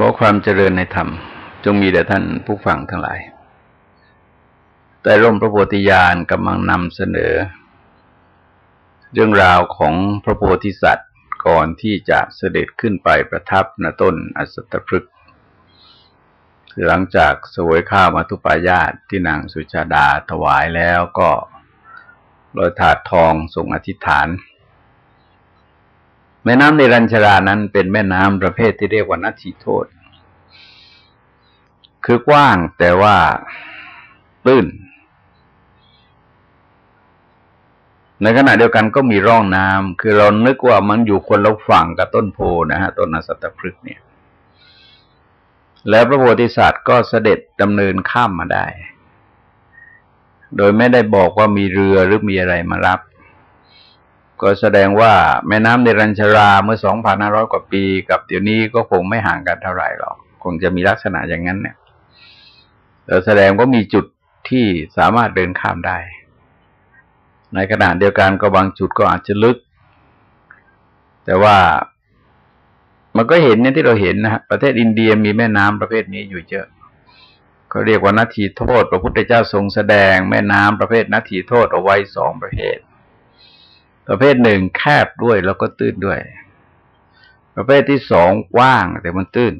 ขอความเจริญในธรรม จงมีแด่ท่านผู้ฟังทั้งหลาย แต่ร่มพระโพธิญาณกำลังนำเสนอ เรื่องราวของพระโพธิสัตว์ก่อนที่จะเสด็จขึ้นไปประทับณต้นอสตพฤกษ์หลังจากสวยข้าวมาทุปายาตที่นางสุชาดาถวายแล้วก็ลอยถาดทองส่งอธิษฐาน แม่น้ำในรัญชรานั้นเป็นแม่น้ำประเภทที่เรียกว่านัทีโทษ คือกว้างแต่ว่าตื้น ในขณะเดียวกันก็มีร่องน้ำคือเรานึกว่ามันอยู่คนละฝั่งกับต้นโพนะฮะต้นอสัตตพฤกษ์เนี่ย แล้วพระโพธิสัตว์ก็เสด็จดำเนินข้ามมาได้ โดยไม่ได้บอกว่ามีเรือหรือมีอะไรมารับ ก็แสดงว่าแม่น้ำเดรัญชราเมื่อ 2,500 กว่าปี กับเดี๋ยวนี้ก็คงไม่ห่างกันเท่าไหร่หรอก คงจะมีลักษณะอย่างนั้นเนี่ยแสดงว่ามีจุดที่สามารถเดินข้ามได้ ในขณะเดียวกันก็บางจุดก็อาจจะลึก แต่ว่ามันก็เห็นเนี่ยที่เราเห็นนะฮะประเทศอินเดียมีแม่น้ำประเภทนี้อยู่เยอะเขาเรียกว่านาทีโทษ พระพุทธเจ้าทรงแสดงแม่น้ำประเภทนาทีโทษเอาไว้สองประเภท ประเภทหนึ่งแคบด้วยแล้วก็ตื้นด้วย ประเภทที่สองกว้างแต่มันตื้น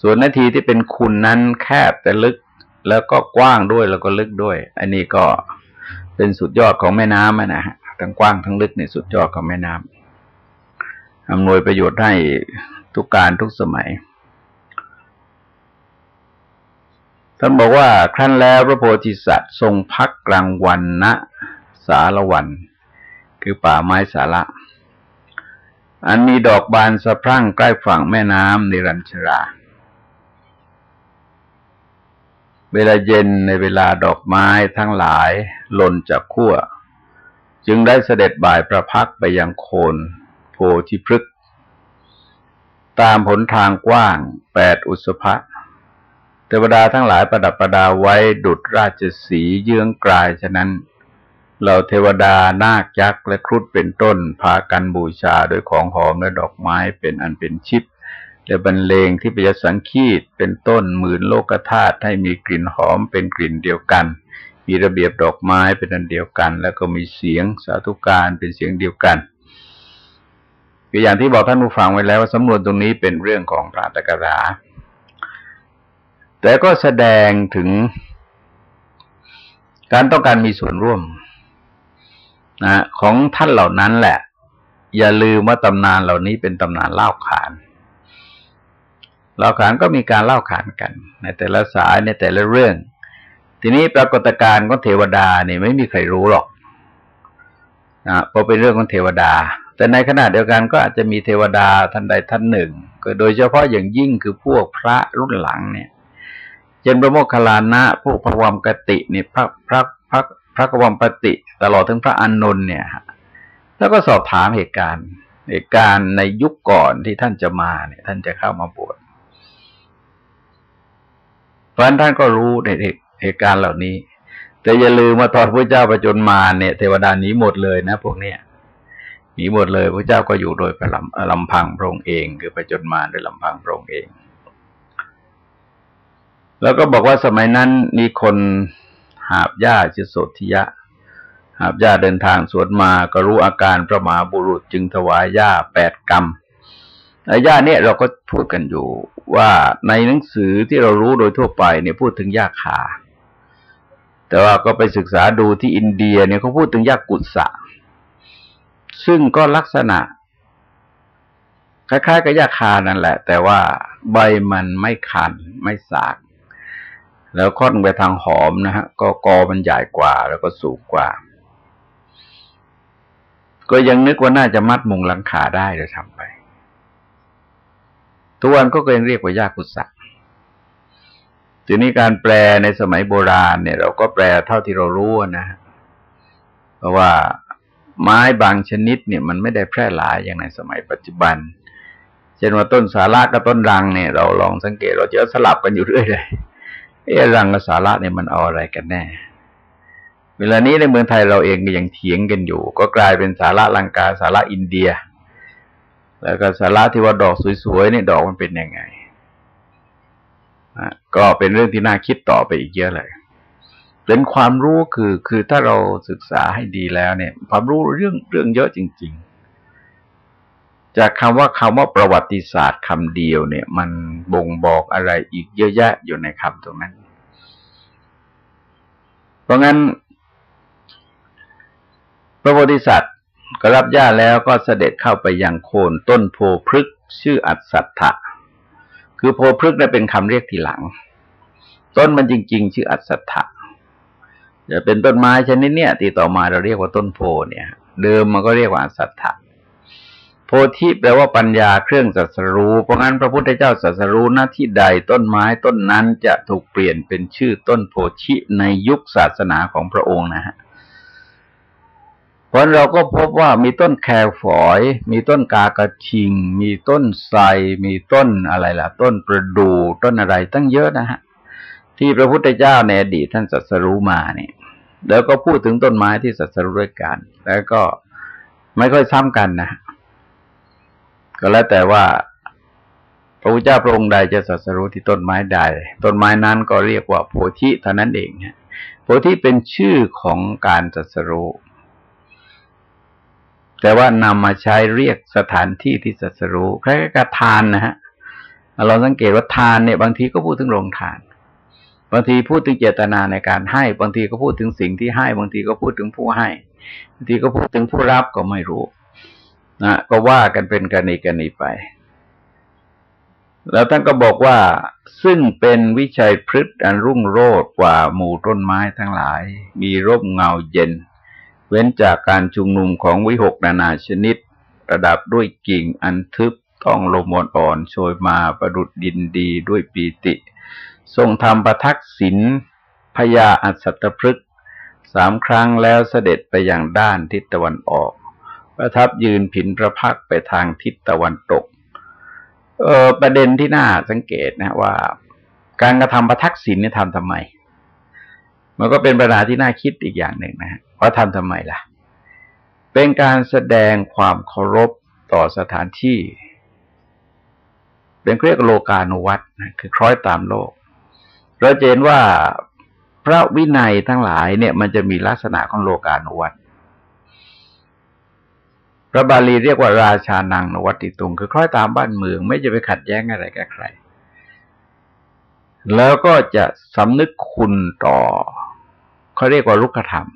ส่วนนาทีที่เป็นคุณนั้นแคบแต่ลึกแล้วก็กว้างด้วยแล้วก็ลึกด้วย อันนี้ก็เป็นสุดยอดของแม่น้ำนะฮะทั้งกว้างทั้งลึกในสุดยอดของแม่น้ำอำนวยประโยชน์ให้ทุกการทุกสมัยท่านบอกว่าครั้นแล้วพระโพธิสัตว์ทรงพักกลางวันณสารวัน คือป่าไม้สาระ อันมีดอกบานสะพรั่งใกล้ฝั่งแม่น้ำในรัญชรา เวลาเย็นในเวลาดอกไม้ทั้งหลายหล่นจากขั้ว จึงได้เสด็จบ่ายประพักไปยังโคนโพธิพฤกษ์ตามผลทางกว้างแปดอุสภะเทวดาทั้งหลายประดับประดาไว้ดุดราชสีเยื้องกลายฉะนั้น เราเทวดานาคยักษ์และครุฑเป็นต้น พากันบูชาโดยของหอมและดอกไม้เป็นอันเป็นชิปและบรรเลงที่ปิยสังคีตเป็นต้นหมื่นโลกธาตุให้มีกลิ่นหอมเป็นกลิ่นเดียวกัน มีระเบียบดอกไม้เป็นอันเดียวกัน แล้วก็มีเสียงสาธุการเป็นเสียงเดียวกันคืออย่างที่บอกท่านผู้ฟังไว้แล้วว่าสำนวนตรงนี้เป็นเรื่องของพระตกราแต่ก็แสดงถึงการต้องการมีส่วนร่วม นะของท่านเหล่านั้นแหละ อย่าลืมว่าตำนานเหล่านี้เป็นตำนานเล่าขานเล่าขานก็มีการเล่าขานกัน ในแต่ละสายในแต่ละเรื่อง ทีนี้ปรากฏการณ์ของเทวดาเนี่ยไม่มีใครรู้หรอกนะเพราะเป็นเรื่องของเทวดา แต่ในขณะเดียวกันก็อาจจะมีเทวดาท่านใดท่านหนึ่งก็โดยเฉพาะอย่างยิ่งคือพวกพระรุ่นหลังเนี่ยเช่นพระโมคคัลลานะพวกพระวามกติเนี่ยพระพระพระ ระกวมปติตลอดถึงพระอานนท์เนี่ย แล้วก็สอบถามเหตุการณ์ เหตุการณ์ในยุคก่อนที่ท่านจะมาเนี่ย ท่านจะเข้ามาบวชเพราะนั้นท่านก็รู้ในเหตุการณ์เหล่านี้ แต่อย่าลืมว่าตอนพระเจ้าประจนมาเนี่ยเทวดาหนีหมดเลยนะพวกเนี้ยหนีหมดเลยพระเจ้าก็อยู่โดยลำลำพังพระองค์เอง คือไปจนมาโดยลำพังพระองค์เอง แล้วก็บอกว่าสมัยนั้นมีคน หาบหญ้าชิโสธิยะ หาบหญ้าเดินทางสวนมาก็รู้อาการพระมหาบุรุษจึงถวายหญ้าแปดกรรมหญ้าเนี่ยเราก็พูดกันอยู่ว่าในหนังสือที่เรารู้โดยทั่วไปเนี่ยพูดถึงหญ้าคาแต่ว่าก็ไปศึกษาดูที่อินเดียเนี่ยเขาพูดถึงหญ้ากุศะซึ่งก็ลักษณะ คล้ายๆกับยาคานั่นแหละ แต่ว่าใบมันไม่คัน ไม่สาก แล้วค่อนไปทางหอมนะฮะก็กอมันใหญ่กว่าแล้วก็สูงกว่า ก็ยังนึกว่าน่าจะมัดมุงหลังคาได้เลยทำไปทุกวันก็ยังเรียกว่ายากุศะทีนี้การแปลในสมัยโบราณเนี่ย เราก็แปลเท่าที่เรารู้นะเพราะว่าไม้บางชนิดเนี่ยมันไม่ได้แพร่หลายอย่างในสมัยปัจจุบัน เช่นว่าต้นสาระกับต้นรังเนี่ย เราลองสังเกตเราเจอสลับกันอยู่เรื่อยเลย เอรังกสาระเนี่ยมันเอาอะไรกันแน่ เวลานี้ในเมืองไทยเราเองก็ยังเถียงกันอยู่ ก็กลายเป็นสาระลังกาสาระอินเดีย แล้วก็สาระที่ว่าดอกสวยๆเนี่ยดอกมันเป็นยังไงก็เป็นเรื่องที่น่าคิดต่อไปอีกเยอะเลยเป็นความรู้คือคือถ้าเราศึกษาให้ดีแล้วเนี่ย ความรู้เรื่องเรื่องเยอะจริง ๆ จากคำว่าคำว่าประวัติศาสตร์คำเดียวเนี่ย มันบ่งบอกอะไรอีกเยอะแยะอยู่ในคำตรงนั้น ราะงั้น พระโพธิสัตว์ก็รับญาแล้วก็เสด็จเข้าไปยังโคนต้นโพพฤกชื่ออัศถะคือโพพฤกษ์นี่เป็นคำเรียกทีหลัง ต้นมันจริง ๆ ชื่ออัศถะจะเป็นต้นไม้ชนิดเนี้ยที่ต่อมาเราเรียกว่าต้นโพเนี่ย เดิมมันก็เรียกว่าอัศถะ โพธิแปลว่าปัญญาเครื่องสัสรู้ เพราะงั้นพระพุทธเจ้าสัสรู้หน้าที่ใดต้นไม้ต้นนั้นจะถูกเปลี่ยนเป็นชื่อต้นโพธิในยุคศาสนาของพระองค์นะฮะเพราะเราก็พบว่ามีต้นแคฝอย มีต้นกากระชิง มีต้นไทรมีต้นอะไรล่ะ ต้นประดู่ต้นอะไรตั้งเยอะนะฮะที่พระพุทธเจ้าในอดีตท่านสัสรู้มาเนี่ยแล้วก็พูดถึงต้นไม้ที่สัสรู้ด้วยกัน แล้วก็ไม่ค่อยซ้ำกันนะ ก็แล้วแต่ว่า พระพุทธเจ้าพระองค์ใดจะสัสรู้ที่ต้นไม้ใด ต้นไม้นั้นก็เรียกว่าโพธิเท่านั้นเองโพธิเป็นชื่อของการสัสรู้แต่ว่านำมาใช้เรียกสถานที่ที่สัสรู้คล้ายกับทานนะฮะเราสังเกตว่าทานเนี่ยบางทีก็พูดถึงโรงทาน บางทีพูดถึงเจตนาในการให้ บางทีก็พูดถึงสิ่งที่ให้ บางทีก็พูดถึงผู้ให้ บางทีก็พูดถึงผู้รับก็ไม่รู้ นะก็ว่ากันเป็นกรณีกรณีไป แล้วท่านก็บอกว่า ซึ่งเป็นวิชัยพฤษอันรุ่งโรจน์กว่าหมู่ต้นไม้ทั้งหลาย มีร่มเงาเย็น เว้นจากการชุมนุมของวิหกนานาชนิด ระดับด้วยกิ่งอันทึบต้องลมอ่อนโชยมาประดุดดินดีด้วยปีติ ทรงทำประทักษิณพญาอัศตพฤกษ์สามครั้งแล้วเสด็จไปอย่างด้านทิศตะวันออก ประทับยืนผินพระพักไปทางทิศตะวันตก เออประเด็นที่น่าสังเกตนะว่า การกระทำประทักษิณนี่ทำทำไม มันก็เป็นปัญหาที่น่าคิดอีกอย่างหนึ่งนะฮะว่าทำทำไมล่ะ เป็นการแสดงความเคารพต่อสถานที่ เป็นเรียกโลกานุวัตนะคือคล้อยตามโลก เราเห็นว่าพระวินัยทั้งหลายเนี่ยมันจะมีลักษณะของโลกานุวัต พระบาลีเรียกว่าราชานังนวัติตุง คือคล้อยตามบ้านเมือง ไม่จะไปขัดแย้งอะไรกับใคร แล้วก็จะสำนึกคุณต่อเขาเรียกว่าลุกธรรม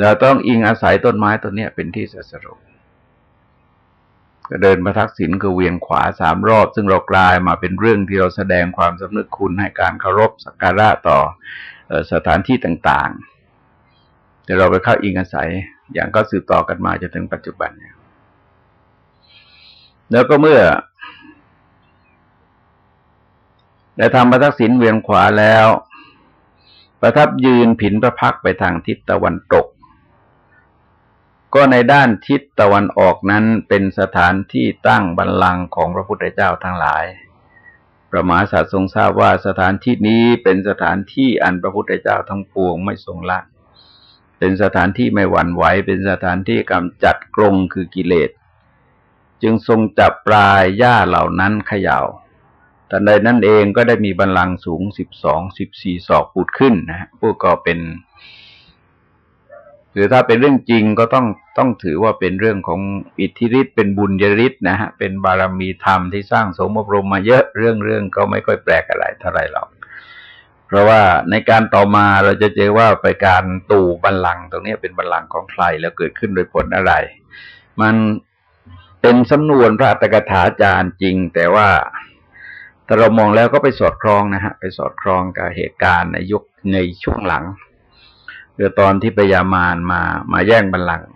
เราต้องอิงอาศัยต้นไม้ต้นนี้เป็นที่สัสรุก็เดินมาทักษิณคือเวียนขวาสามรอบ ซึ่งเรากลายมาเป็นเรื่องที่เราแสดงความสำนึกคุณให้การเคารพสักการะต่อสถานที่ต่าง ๆ แต่เราไปเข้าอิงอาศัย อย่างก็สืบต่อกันมาจนถึงปัจจุบันเนี่ยแล้วก็เมื่อได้ทำมาทักษิณเวียนขวาแล้ว ประทับยืนผินพระพักไปทางทิศตะวันตก ก็ในด้านทิศตะวันออกนั้นเป็นสถานที่ตั้งบัลลังก์ของพระพุทธเจ้าทั้งหลายพระมาสัตว์ทรงทราบว่าสถานที่นี้เป็นสถานที่อันพระพุทธเจ้าทั้งปวงไม่ทรงละ เป็นสถานที่ไม่หวั่นไหว เป็นสถานที่กำจัดกรงคือกิเลส จึงทรงจับปลายหญ้าเหล่านั้นเขยา่าทันใดนั่นเองก็ได้มีบัลลังสูงสิบสองสิบสี่ศอกปูดขึ้นนะฮะพวกก็เป็นหรือถ้าเป็นเรื่องจริงก็ต้องต้องถือว่าเป็นเรื่องของอิทธิฤทธิ์เป็นบุญยฤทธิ์นะฮะเป็นบารมีธรรมที่สร้างสมบรมมาเยอะเรื่องเรื่องก็ไม่ค่อยแปลกอะไรเท่าไรหรอก เพราะว่าในการต่อมาเราจะเจอว่าไปการตู่บัลลังก์ตรงนี้เป็นบัลลังก์ของใครแล้วเกิดขึ้นโดยผลอะไร มันเป็นสำนวนพระตกถาจารย์จริง แต่ว่าถ้าเรามองแล้วก็ไปสอดคล้องนะฮะไปสอดคล้องกับเหตุการณ์ในยุคในช่วงหลังคือตอนที่ปยามารมามาแย่งบัลลังก์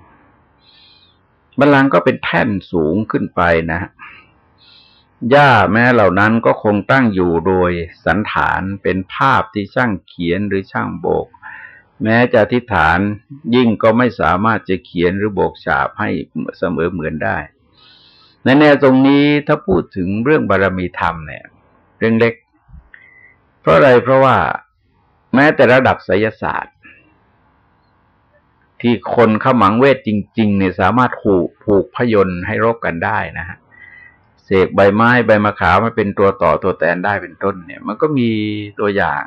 บัลลังก์ก็เป็นแท่นสูงขึ้นไปนะ หญ้าแม้เหล่านั้นก็คงตั้งอยู่โดยสันฐานเป็นภาพที่ช่างเขียนหรือช่างโบก แม้จะทิฏฐานยิ่งก็ไม่สามารถจะเขียนหรือโบกฉาบให้เสมอเหมือนได้ ในแนวตรงนี้ถ้าพูดถึงเรื่องบารรมีธรรมเนี่ย เรื่องเล็ก เพราะอะไรเพราะว่าแม้แต่ระดับไสยศาสตร์ ที่คนขมังเวทจริง ๆ เนี่ยสามารถผูกผูกพยนต์ให้รบกันได้นะฮะ เสกใบไม้ใบมะขามมาเป็นตัวต่อตัวแตนได้เป็นต้นเนี่ย มันก็มีตัวอย่าง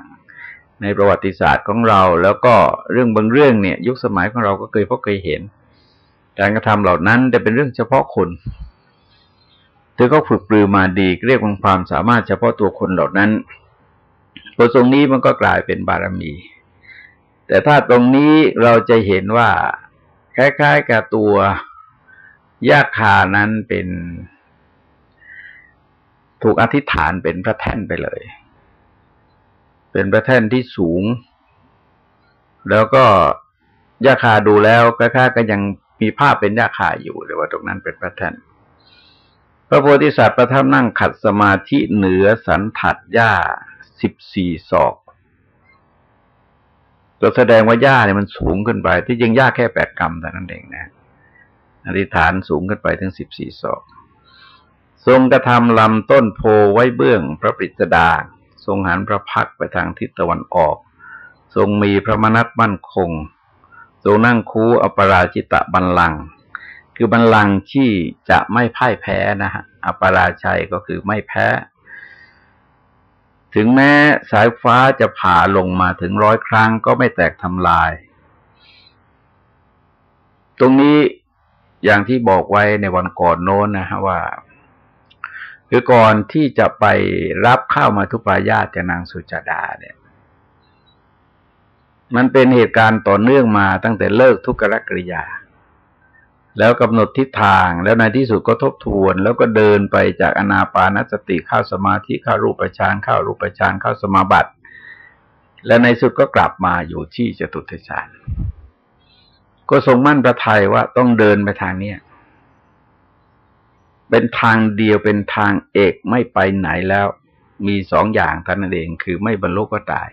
ในประวัติศาสตร์ของเรา แล้วก็เรื่องบางเรื่องเนี่ย ยุคสมัยของเราก็เคยพบเคยเห็น การกระทำเหล่านั้นแต่เป็นเรื่องเฉพาะคนเธอก็ฝึกปรือมาดีเรียกว่าความสามารถเฉพาะตัวคนเหล่านั้นพอตรงนี้มันก็กลายเป็นบารมี แต่ถ้าตรงนี้เราจะเห็นว่าคล้ายๆกับตัวยาคานั้นเป็น ถูกอธิษฐานเป็นพระแท่นไปเลย เป็นพระแท่นที่สูง แล้วก็ยาคาดูแล้วคล้าก็ยังมีภาพเป็นยาคาอยู่แต่ว่าตรงนั้นเป็นพระแท่นพระโพธิสัตว์ประทับนั่งขัดสมาธิเหนือสันถัดหญ้าสิบสี่ศอกก็แสดงว่าหญ้าเนี่ยมันสูงขึ้นไป ที่จริงหญ้าแค่แปดกรัมแต่นั้นเองนะอธิษฐานสูงขึ้นไปถึงสิบสี่ศอก ทรงกระทำลำต้นโพไว้เบื้องพระปริศดา ทรงหันพระพักไปทางทิศตะวันออก ทรงมีพระมนัตมั่นคง ทรงนั่งคูอปราจิตะบันลัง คือบันลังที่จะไม่พ่ายแพ้นะฮะอปราชัยก็คือไม่แพ้ ถึงแม้สายฟ้าจะผ่าลงมาถึงร้อยครั้งก็ไม่แตกทำลาย ตรงนี้อย่างที่บอกไว้ในวันก่อนโน้นนะฮะว่า คือก่อนที่จะไปรับข้าวมาทุปายาตจากนางสุจดาเนี่ย มันเป็นเหตุการณ์ต่อเนื่องมาตั้งแต่เลิกทุกขกริยา แล้วกำหนดทิศทางแล้วในที่สุดก็ทบทวน แล้วก็เดินไปจากอนาปานสติเข้าสมาธิเข้ารูปฌานเข้ารูปฌานเข้าสมาบัติ และในสุดก็กลับมาอยู่ที่จตุตฌานก็ทรงมั่นประทัยว่าต้องเดินไปทางเนี้ย เป็นทางเดียวเป็นทางเอกไม่ไปไหนแล้ว มีสองอย่างท่านเองคือไม่บรรลุก็ตาย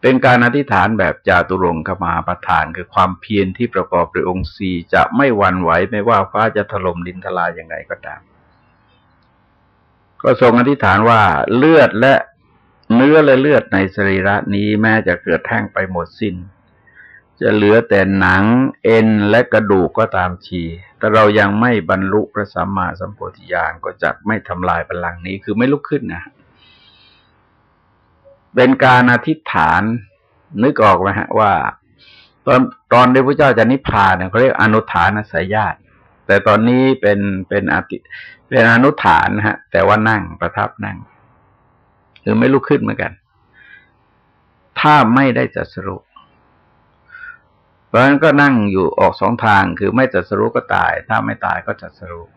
เป็นการอธิษฐานแบบจาตุรงคมาประทานคือความเพียรที่ประกอบด้วยองค์สี่จะไม่หวั่นไหวไม่ว่าฟ้าจะถล่มดินทลายยังไงก็ตาม ก็ทรงอธิษฐานว่าเลือดและเนื้อและเลือดในสรีระนี้แม้จะเกิดแท่งไปหมดสิน้น จะเหลือแต่หนังเอ็นและกระดูกก็ตามชีแต่เรายังไม่บรรลุพระสัมมาสัมโพธิญาณก็จะไม่ทำลายพลังนี้คือไม่ลุกขึ้นนะ เป็นการอธิษฐานนึกออกไหมฮะว่า ตอนตอนที่พระเจ้าจะนิพพานเนี่ยเขาเรียกอนุฐานสายญาติแต่ตอนนี้เป็นเป็นอติเป็นอนุฐานนะฮะ แต่ว่านั่งประทับนั่ง คือไม่ลุกขึ้นเหมือนกัน ถ้าไม่ได้จัดสรุป เพราะฉะนั้นก็นั่งอยู่ออกสองทางคือไม่จัดสรุปก็ตาย ถ้าไม่ตายก็จัดสรุป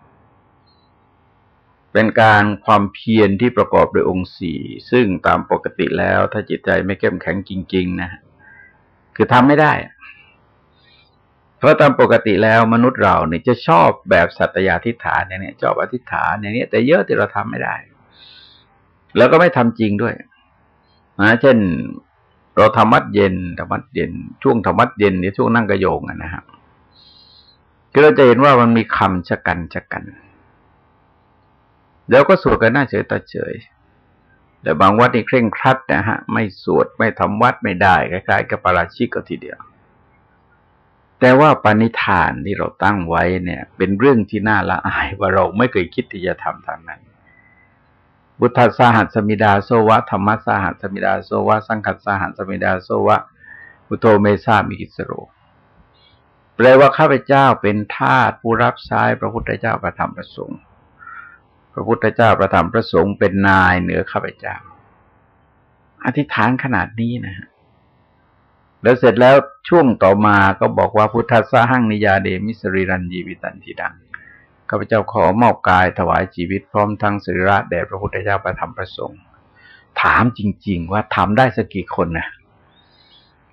เป็นการความเพียรที่ประกอบด้วยองค์สี่ซึ่งตามปกติแล้ว ถ้าจิตใจไม่เข้มแข็งจริง ๆ นะ คือทำไม่ได้ เพราะตามปกติแล้วมนุษย์เราเนี่ยจะชอบแบบสัตยาธิฐานอย่างนี้ชอบอธิษฐานอย่างนี้แต่เยอะที่เราทำไม่ได้ แล้วก็ไม่ทำจริงด้วยนะเช่น เราทำวัดเย็นธรรมัดเย็น ช่วงธรรมัดเย็นเนี่ยช่วงนั่งกระโยงอะนะครับก็เราจะเห็นว่ามันมีคำชะกันชะกัน แล้วก็สวดกันหน้าเฉยตาเฉยแต่บางวัดนี่เคร่งครัดนะฮะ ไม่สวดไม่ทำวัตรไม่ได้คล้ายๆกับปาราชิกก็ทีเดียว แต่ว่าปณิธานที่เราตั้งไว้เนี่ย เป็นเรื่องที่น่าละอายว่าเราไม่เคยคิดที่จะทำทางนั้น พุทธัสสาหัสมิ ทาโสวะ ธัมมัสสาหัสมิ ทาโสวะ สังฆัสสาหัสมิ ทาโสวะพุทโธ เม สามิกิสสะโร แปลว่าข้าพเจ้าเป็นทาสผู้รับใช้พระพุทธเจ้าพระธรรมพระสงฆ์ พระพุทธเจ้าประธรรมประสงค์เป็นนายเหนือข้าพเจ้า อธิษฐานขนาดนี้นะฮะแล้วเสร็จแล้วช่วงต่อมาก็บอกว่าพุทธสาหังนิยาเดมิสริรันยีวิตันทีดัง ข้าพเจ้าขอมอบกายถวายชีวิตพร้อมทั้งสิริระแด่พระพุทธเจ้าประธรรมประสงค์ ถามจริง ๆ ว่าทำได้สักกี่คนนะ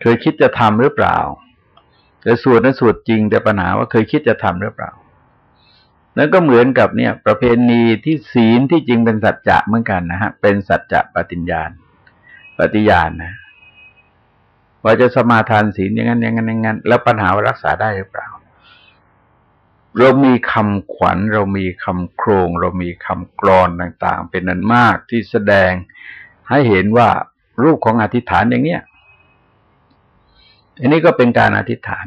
เคยคิดจะทำหรือเปล่าแต่สวดนั้นสวดจริงแต่ปัญหาว่าเคยคิดจะทำหรือเปล่าแล้วก็เหมือนกับเนี่ย ประเพณีที่ศีลที่จริงเป็นสัจจะเหมือนกันนะฮะ เป็นสัจจะปฏิญญาณ ปฏิญาณนะว่าจะสมาทานศีลอย่างนั้นอย่างนั้นอย่างนั้นแล้วปัญหาว่ารักษาได้หรือเปล่า เรามีคำขวัญ เรามีคำโครง เรามีคำกรอนต่างๆ เป็นนันมากที่แสดงให้เห็นว่ารูปของอธิษฐานอย่างเนี้ยอันนี้ก็เป็นการอธิษฐาน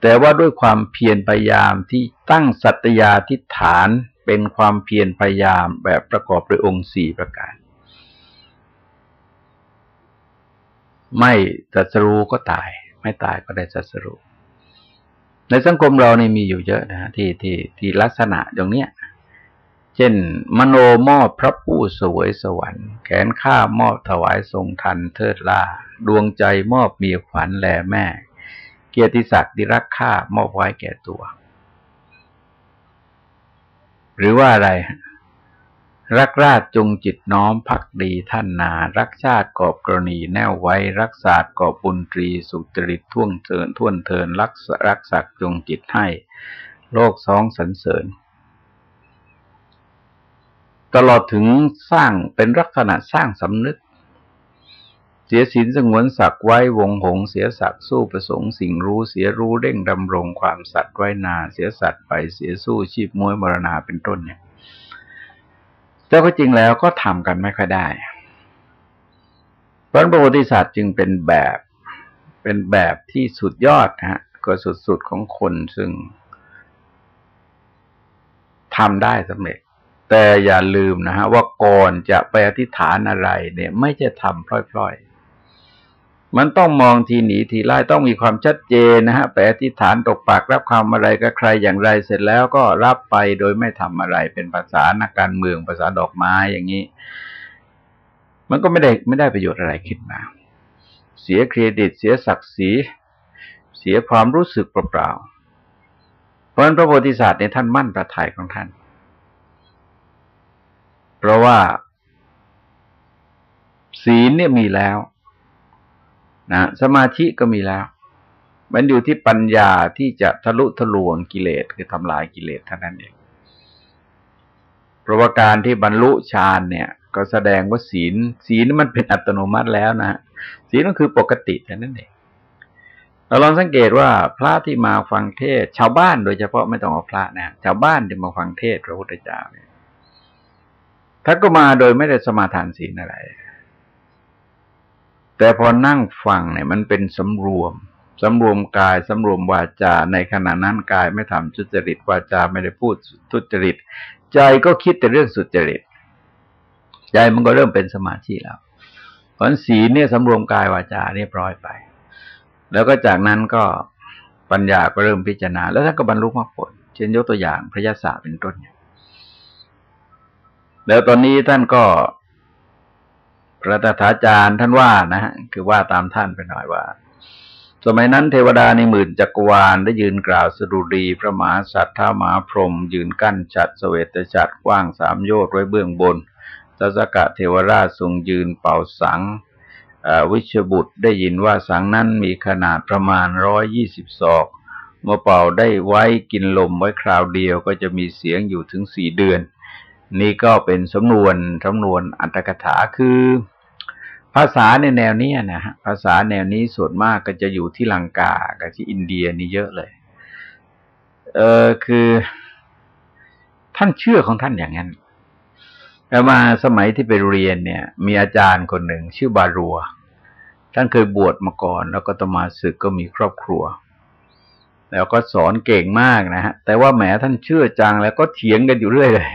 แต่ว่าด้วยความเพียรพยายามที่ตั้งสัตยาทิฏฐานเป็นความเพียรพยายามแบบประกอบด้วยองค์สี่ประการ ไม่สัสรู้ก็ตาย ไม่ตายก็ได้สัสรู้ ในสังคมเรานี่มีอยู่เยอะนะที่ที่ที่ลักษณะอย่างเนี้ยเช่น มโนมอบพระผู้สวยสวรรค์ แขนข้ามอบถวายทรงทันเทิดล่า ดวงใจมอบมีขวัญแลแม่ เกียรติศักดิ์ที่รักข้ามอบไว้แก่ตัว หรือว่าอะไร รักราชจงจิตน้อมพักดีท่านนา รักชาติกอบกรณีแน่วไว้ รักษาสกอบบุญตรี สุจริตท่วงเทินท่วนเทินรักรักศักจงจิตให้ โลกสองสรรเสริญ ตลอดถึงสร้างเป็นลักษณะสร้างสำนึก เสียสินสงวนศักไว้วงหงเสียศักสู้ประสงค์สิ่งรู้เสียรู้เร่งดำรงความสัตว์ไว้นาเสียสัตว์ไปเสียสู้ชีพมวยมรณาเป็นต้นเนี่ย แต่ก็จริงแล้วก็ทำกันไม่ค่อยได้เพราะประวัติศาสตร์จึงเป็นแบบ เป็นแบบที่สุดยอดนะฮะก็สุดๆของคนซึ่งทำได้สำเร็จ แต่อย่าลืมนะฮะว่าก่อนจะไปอธิษฐานอะไรเนี่ย ไม่จะทำพล่อยๆ มันต้องมองทีหนีทีไล่ต้องมีความชัดเจนนะฮะแปอธิษฐานตกปากรับคำอะไรกับใครอย่างไรเสร็จแล้วก็รับไปโดยไม่ทำอะไรเป็นภาษานักการเมืองภาษาดอกไม้อย่างนี้ มันก็ไม่ได้ไม่ได้ประโยชน์อะไรขึ้นมา เสียเครดิตเสียศักดิ์ศรีเสียความรู้สึกเปล่าๆเพราะฉะนั้นพระโพธิสัตว์ในท่านมั่นประทัยของท่าน เพราะว่า ศีลเนี่ยมีแล้ว นะสมาธิก็มีแล้ว มันอยู่ที่ปัญญาที่จะทะลุทะลวงกิเลสคือทำลายกิเลสเท่านั้นเองเพราะว่าการที่บรรลุฌานเนี่ย ก็แสดงว่าศีล ศีลมันเป็นอัตโนมัติแล้วนะศีลก็คือปกติแค่นั้นเองเราลองสังเกตว่าพระที่มาฟังเทศ ชาวบ้านโดยเฉพาะไม่ต้องเอาพระนะชาวบ้านที่มาฟังเทศพระพุทธเจ้าเนี่ยท่านก็มาโดยไม่ได้สมาทานศีลอะไร แต่พอนั่งฟังเนี่ยมันเป็นสำรวมสำรวมกายสำรวมวาจา ในขณะนั้นกายไม่ทำทุจริตวาจาไม่ได้พูดทุจริต ใจก็คิดแต่เรื่องสุจริต ใจมันก็เริ่มเป็นสมาธิแล้วผลสีเนี่ยสำรวมกายวาจาเรียบร้อยไป แล้วก็จากนั้นก็ปัญญาก็เริ่มพิจารณา แล้วท่านก็บรรลุมรรคผล เช่นยกตัวอย่างพระยาศาเป็นต้น แล้วตอนนี้ท่านก็ พระตถาจารย์ท่านว่านะฮะคือว่าตามท่านไปหน่อยว่า สมัยนั้นเทวดาในหมื่นจักรวาลได้ยืนกล่าวสดุดีพระมหาสัตว์ท้ามาพรม ยืนกั้นจัดสเวตจัดกว้างสามโยชน์ไว้เบื้องบนตสกะเทวราชทรงยืนเป่าสังวิชบุตรได้ยินว่าสังนั้นมีขนาดประมาณร้อยยี่สิบศอกเมื่อเป่าได้ไว้กินลมไว้คราวเดียวก็จะมีเสียงอยู่ถึงสี่เดือน นี่ก็เป็นสำนวนสำนวนอัตถกถาคือ ภาษาในแนวนี้นะฮะภาษาแนวนี้ส่วนมากก็จะอยู่ที่ลังกากับที่อินเดียนี่เยอะเลย เออคือ ท่านเชื่อของท่านอย่างนั้นแต่มาสมัยที่ไปเรียนเนี่ย มีอาจารย์คนหนึ่งชื่อบารัว ท่านเคยบวชมาก่อน แล้วก็ตมาศึกก็มีครอบครัว แล้วก็สอนเก่งมากนะฮะ แต่ว่าแหมท่านเชื่อจังแล้วก็เถียงกันอยู่เรื่อยเลย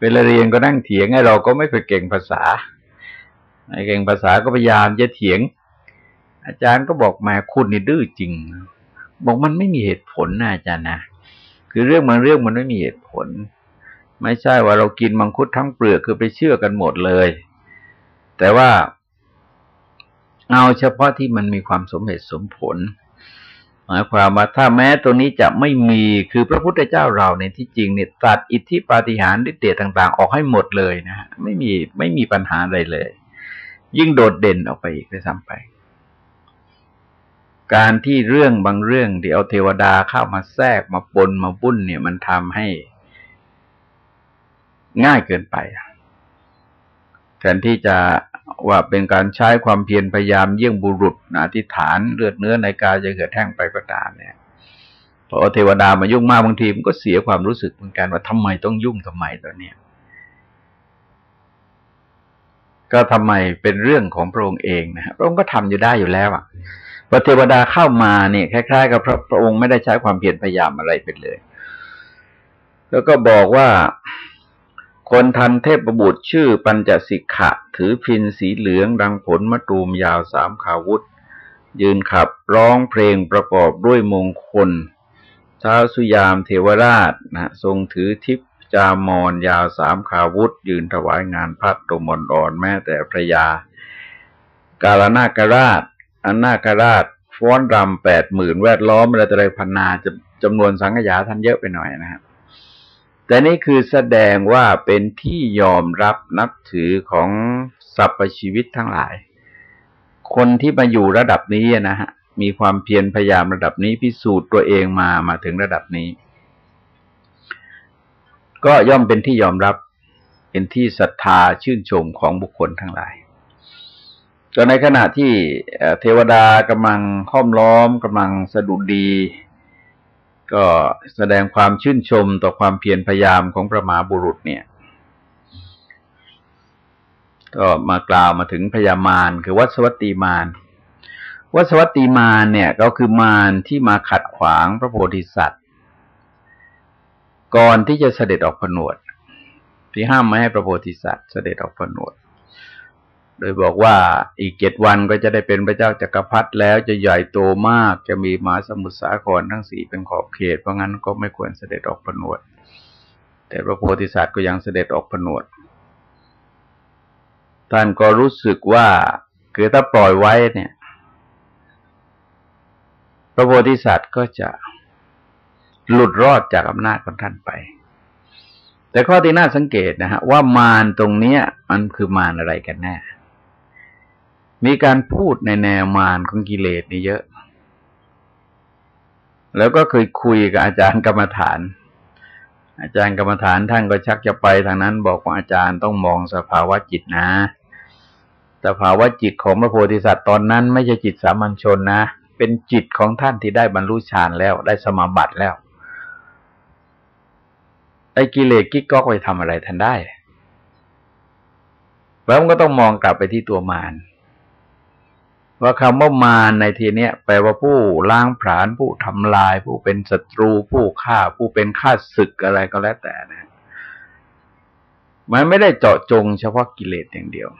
เวลาเรียนก็นั่งเถียงให้เราก็ไม่เคยเก่งภาษา ไอ้เก่งภาษาก็พยายามจะเถียง อาจารย์ก็บอกมาคุณนี่ดื้อจริง บอกมันไม่มีเหตุผลนะอาจารย์นะคือเรื่องมันเรื่องมันไม่มีเหตุผล ไม่ใช่ว่าเรากินมังคุดทั้งเปลือกคือไปเชื่อกันหมดเลย แต่ว่าเอาเฉพาะที่มันมีความสมเหตุสมผลหมายความว่าถ้าแม้ตัวนี้จะไม่มีคือพระพุทธเจ้าเราในที่จริงเนี่ยตัดอิทธิปาฏิหาริย์ฤทธิ์เดชต่าง ๆ ออกให้หมดเลยนะฮะไม่มีไม่มีปัญหาอะไรเลย ยิ่งโดดเด่นออกไปอีกเลยซ้ำไป การที่เรื่องบางเรื่องที่เอาเทวดาเข้ามาแทรกมาปนมาบุ้นเนี่ยมันทำให้ง่ายเกินไปแทนที่จะว่าเป็นการใช้ความเพียรพยายามเยี่ยงบุรุษอธิษฐานเลือดเนื้อในกายจะเกิดแห้งไปก็ตามเนี่ยพอเทวดามายุ่งมากบางทีมันก็เสียความรู้สึกเหมือนกันว่าทำไมต้องยุ่งทำไมตอนเนี้ย ก็ทำไมเป็นเรื่องของพระองค์เองนะพระองค์ก็ทำอยู่ได้อยู่แล้วอะพพระเทวดาเข้ามาเนี่ยคล้าย ๆ กับพระพระองค์ไม่ได้ใช้ความเพียรพยายามอะไรไปเลย แล้วก็บอกว่าคนทันเทพบุตรชื่อปัญจสิกขะ ถือพินสีเหลืองดังผลมะตูมยาวสามขาวุธ ยืนขับร้องเพลงประกอบด้วยมงคลท้าสุยามเทวราชนะทรงถือทิพ จามอนยาวสามขาวุธ ยืนถวายงานพัดตมนอ่อนแม้แต่พระยา กาลนาคราชอันนาคราชฟ้อนรำแปดหมื่นแวดล้อมอะไรต่ออะไรพันนาจำนวนสังขยาท่านเยอะไปหน่อยนะครับ แต่นี่คือแสดงว่าเป็นที่ยอมรับนับถือของสรรพชีวิตทั้งหลาย คนที่มาอยู่ระดับนี้นะฮะ มีความเพียรพยายามระดับนี้พิสูจน์ตัวเองมามาถึงระดับนี้ ก็ย่อมเป็นที่ยอมรับ เป็นที่ศรัทธาชื่นชมของบุคคลทั้งหลายก็ในขณะที่เทวดากำลังห้อมล้อมกำลังสะดุดดี ก็แสดงความชื่นชมต่อความเพียรพยายามของพระมหาบุรุษเนี่ย ก็มากล่าวมาถึงพญามารคือวัสวัตตีมารวัสวัตตีมารเนี่ยก็คือมารที่มาขัดขวางพระโพธิสัตว์ ก่อนที่จะเสด็จออกผนวด ที่ห้ามไม่ให้พระโพธิสัตว์เสด็จออกผนวด โดยบอกว่าอีกเจ็ดวันก็จะได้เป็นพระเจ้าจากักรพรรดิแล้วจะใหญ่โตมากจะมีมหาสมุทรสาครทั้งสี่เป็นขอบเขต เพราะงั้นก็ไม่ควรเสด็จออกผนวด แต่พระโพธิสัตว์ก็ยังเสด็จออกผนวดท่านก็รู้สึกว่าคือถ้าปล่อยไว้เนี่ย พระโพธิสัตว์ก็จะ หลุดรอดจากอำนาจของท่านไป แต่ข้อที่น่าสังเกตนะฮะว่ามารตรงเนี้ย มันคือมารอะไรกันแน่ มีการพูดในแนวมารของกิเลสนี่เยอะ แล้วก็เคยคุยกับอาจารย์กรรมฐาน อาจารย์กรรมฐานท่านก็ชักจะไปทางนั้นบอกว่าอาจารย์ต้องมองสภาวะจิตนะสภาวะจิตของพระโพธิสัตว์ตอนนั้น ไม่ใช่จิตสามัญชนนะ เป็นจิตของท่านที่ได้บรรลุฌานแล้ว ได้สมาบัติแล้ว ไอ้กิเลสกิ๊กก๊อกไปทำอะไรท่านได้ แล้วมันก็ต้องมองกลับไปที่ตัวมารว่าคำว่ามารในทีเนี้ยแปลว่าผู้ล้างผลาญผู้ทำลาย ผู้เป็นศัตรู ผู้ฆ่า ผู้เป็นฆ่าศึกอะไรก็แล้วแต่นะ มันไม่ได้เจาะจงเฉพาะกิเลสอย่างเดียว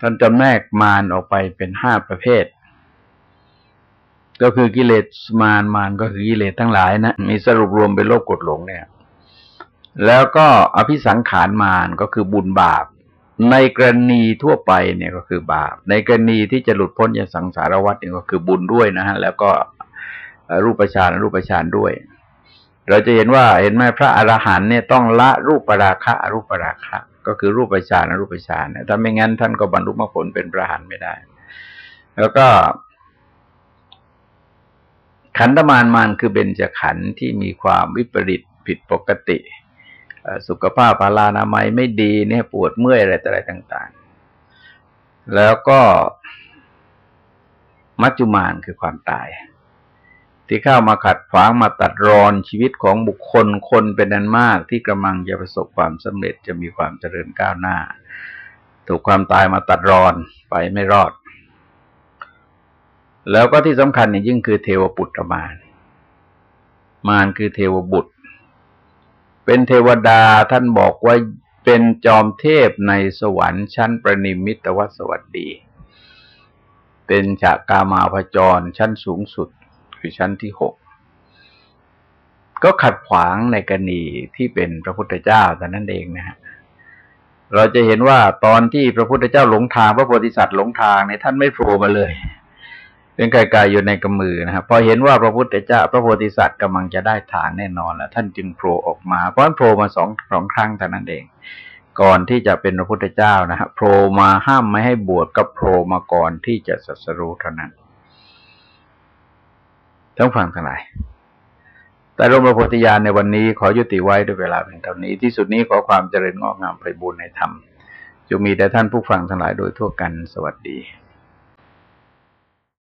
ท่านจำแนกมารออกไปเป็นห้าประเภท ก็คือกิเลสมารมารก็คือกิเลสทั้งหลายนะมีสรุปรวมเป็นโลกกดหลงเนี่ย แล้วก็อภิสังขารมารก็คือบุญบาป ในกรณีทั่วไปเนี่ยก็คือบาป ในกรณีที่จะหลุดพ้นจากสังสารวัฏเนี่ยก็คือบุญด้วยนะฮะแล้วก็รูปฌานรูปฌานด้วย เราจะเห็นว่าเห็นไหมพระอรหันต์เนี่ยต้องละรูปปราคะรูปปราคะ ก็คือรูปฌานรูปฌานเนี่ยถ้าไม่งั้นท่านก็บรรลุมรรคผลเป็นพระอรหันต์ไม่ได้ แล้วก็ ขันธมารมานคือเบญจขันธ์ที่มีความวิปริตผิดปกติ สุขภาพพารานามัยไม่ดีเนี่ยปวดเมื่อยอะไรอะไรต่าง ๆ แล้วก็มัจจุมานคือความตาย ที่เข้ามาขัดขวางมาตัดรอนชีวิตของบุคคลคนเป็นนันมากที่กำลังจะประสบความสำเร็จจะมีความเจริญก้าวหน้า ถูกความตายมาตัดรอนไปไม่รอด แล้วก็ที่สำคัญยิ่งคือเทวปุตตมานมารคือเทวบุตร เป็นเทวดาท่านบอกว่าเป็นจอมเทพในสวรรค์ชั้นประนิมิตวสวัสดี เป็นจากามาพจรชั้นสูงสุดคือชั้นที่หกก็ขัดขวางในกรณีที่เป็นพระพุทธเจ้าแต่นั้นเองนะฮะเราจะเห็นว่าตอนที่พระพุทธเจ้าหลงทางพระโพธิสัตว์หลงทางในท่านไม่โผล่มาเลย เป็นไกลๆอยู่ในกำมือนะครับพอเห็นว่าพระพุทธเจ้าพระโพธิสัตว์กำลังจะได้ฐานแน่นอนแล้วท่านจึงโผล่ออกมาเพราะนั้นโผล่มาสองสองครั้งเท่านั้นเอง ก่อนที่จะเป็นพระพุทธเจ้านะฮะโผล่มาห้ามไม่ให้บวชกับโผล่มาก่อนที่จะสัสรู้เท่านั้นต้องฟังทั้งหลายแต่ร่มพระโพธิญาณในวันนี้ขอยุติไว้ด้วยเวลาเพียงเท่านี้ ที่สุดนี้ขอความเจริญงอกงามไปบูรณนธรรมจะมีแต่ท่านผู้ฟังทั้งหลายโดยทั่วกันสวัสดี